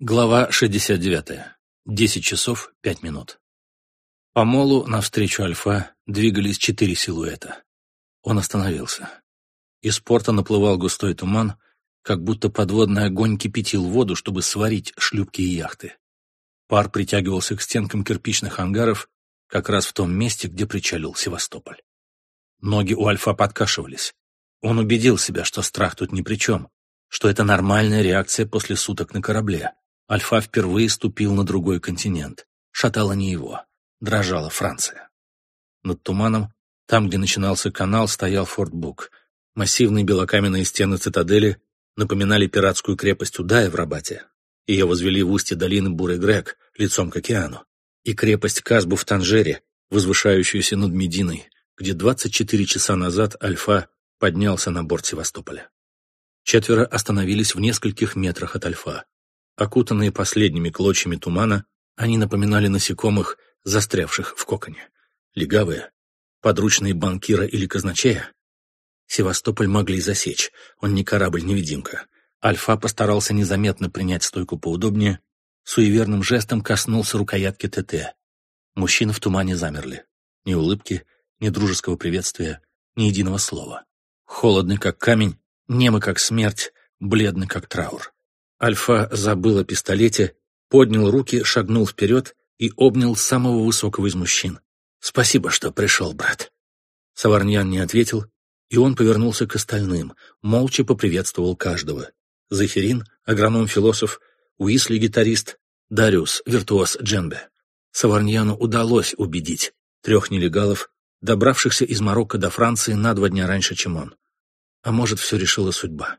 Глава 69. 10 часов 5 минут. По молу навстречу Альфа двигались четыре силуэта. Он остановился. Из порта наплывал густой туман, как будто подводный огонь кипятил воду, чтобы сварить шлюпки и яхты. Пар притягивался к стенкам кирпичных ангаров, как раз в том месте, где причалил Севастополь. Ноги у Альфа подкашивались. Он убедил себя, что страх тут ни при чем, что это нормальная реакция после суток на корабле. Альфа впервые ступил на другой континент. Шатала не его. Дрожала Франция. Над туманом, там, где начинался канал, стоял Форт Бук. Массивные белокаменные стены цитадели напоминали пиратскую крепость Удая в Рабате. Ее возвели в устье долины Буры-Грек, лицом к океану. И крепость Казбу в Танжере, возвышающуюся над Мединой, где 24 часа назад Альфа поднялся на борт Севастополя. Четверо остановились в нескольких метрах от Альфа. Окутанные последними клочьями тумана, они напоминали насекомых, застрявших в коконе. Легавые, подручные банкира или казначея. Севастополь могли засечь, он не корабль-невидимка. Альфа постарался незаметно принять стойку поудобнее, суеверным жестом коснулся рукоятки ТТ. Мужчины в тумане замерли. Ни улыбки, ни дружеского приветствия, ни единого слова. Холодный, как камень, немы, как смерть, бледный, как траур. Альфа забыл о пистолете, поднял руки, шагнул вперед и обнял самого высокого из мужчин. «Спасибо, что пришел, брат». Саварнян не ответил, и он повернулся к остальным, молча поприветствовал каждого. Захирин, агроном-философ, Уисли, гитарист, Дариус, виртуоз джембе. Саварньяну удалось убедить трех нелегалов, добравшихся из Марокко до Франции на два дня раньше, чем он. А может, все решила судьба.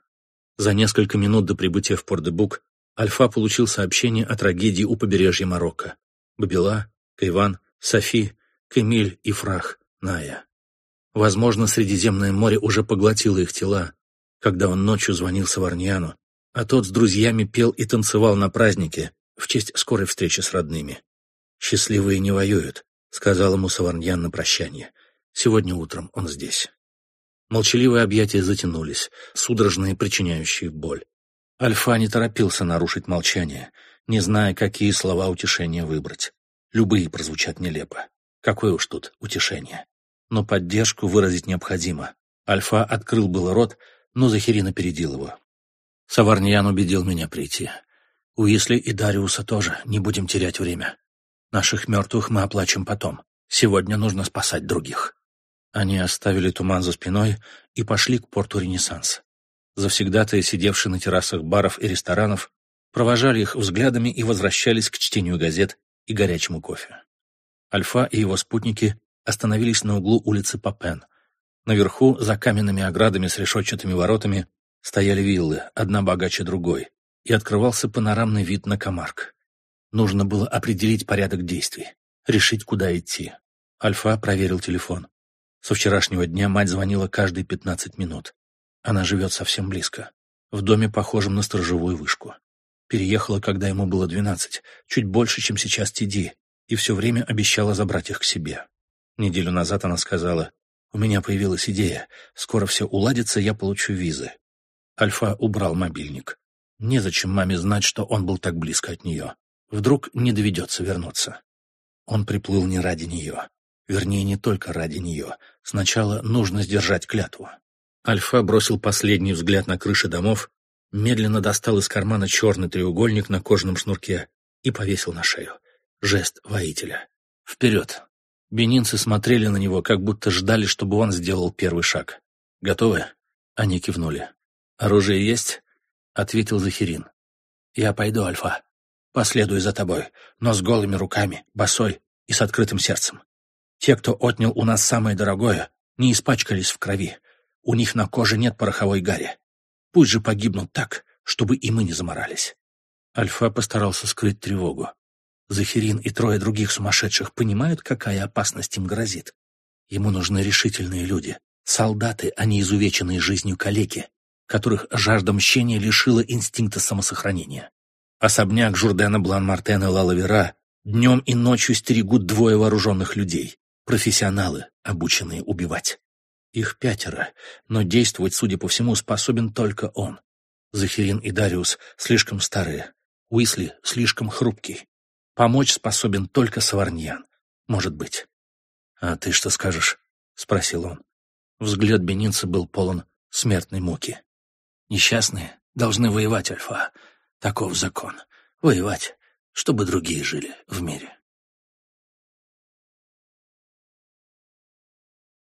За несколько минут до прибытия в Порт-де-Бук Альфа получил сообщение о трагедии у побережья Марокко. Бабила, Кайван, Софи, Кемиль и Фрах, Ная. Возможно, Средиземное море уже поглотило их тела, когда он ночью звонил Саварньяну, а тот с друзьями пел и танцевал на празднике в честь скорой встречи с родными. «Счастливые не воюют», — сказал ему Саварньян на прощание. «Сегодня утром он здесь». Молчаливые объятия затянулись, судорожные, причиняющие боль. Альфа не торопился нарушить молчание, не зная, какие слова утешения выбрать. Любые прозвучат нелепо. Какое уж тут утешение. Но поддержку выразить необходимо. Альфа открыл было рот, но Захирин опередил его. Саварниян убедил меня прийти. Уисли и Дариуса тоже, не будем терять время. Наших мертвых мы оплачем потом. Сегодня нужно спасать других. Они оставили туман за спиной и пошли к порту Ренессанс. Завсегдатые, сидевшие на террасах баров и ресторанов, провожали их взглядами и возвращались к чтению газет и горячему кофе. Альфа и его спутники остановились на углу улицы Папен. Наверху, за каменными оградами с решетчатыми воротами, стояли виллы, одна богаче другой, и открывался панорамный вид на Камарк. Нужно было определить порядок действий, решить, куда идти. Альфа проверил телефон. Со вчерашнего дня мать звонила каждые пятнадцать минут. Она живет совсем близко, в доме, похожем на сторожевую вышку. Переехала, когда ему было двенадцать, чуть больше, чем сейчас Тиди, и все время обещала забрать их к себе. Неделю назад она сказала, «У меня появилась идея. Скоро все уладится, я получу визы». Альфа убрал мобильник. Незачем маме знать, что он был так близко от нее. Вдруг не доведется вернуться. Он приплыл не ради нее. Вернее, не только ради нее. Сначала нужно сдержать клятву. Альфа бросил последний взгляд на крыши домов, медленно достал из кармана черный треугольник на кожаном шнурке и повесил на шею. Жест воителя. Вперед! Бенинцы смотрели на него, как будто ждали, чтобы он сделал первый шаг. «Готовы?» Они кивнули. «Оружие есть?» — ответил Захирин. «Я пойду, Альфа. Последую за тобой, но с голыми руками, босой и с открытым сердцем. Те, кто отнял у нас самое дорогое, не испачкались в крови. У них на коже нет пороховой гари. Пусть же погибнут так, чтобы и мы не заморались. Альфа постарался скрыть тревогу. Захирин и трое других сумасшедших понимают, какая опасность им грозит. Ему нужны решительные люди, солдаты, а не изувеченные жизнью калеки, которых жажда мщения лишила инстинкта самосохранения. Особняк Журдена Блан-Мартена Лалавера днем и ночью стерегут двое вооруженных людей. Профессионалы, обученные убивать. Их пятеро, но действовать, судя по всему, способен только он. Захирин и Дариус слишком старые. Уисли слишком хрупкий. Помочь способен только Саварньян. Может быть. «А ты что скажешь?» — спросил он. Взгляд бенинца был полон смертной муки. «Несчастные должны воевать, Альфа. Таков закон. Воевать, чтобы другие жили в мире».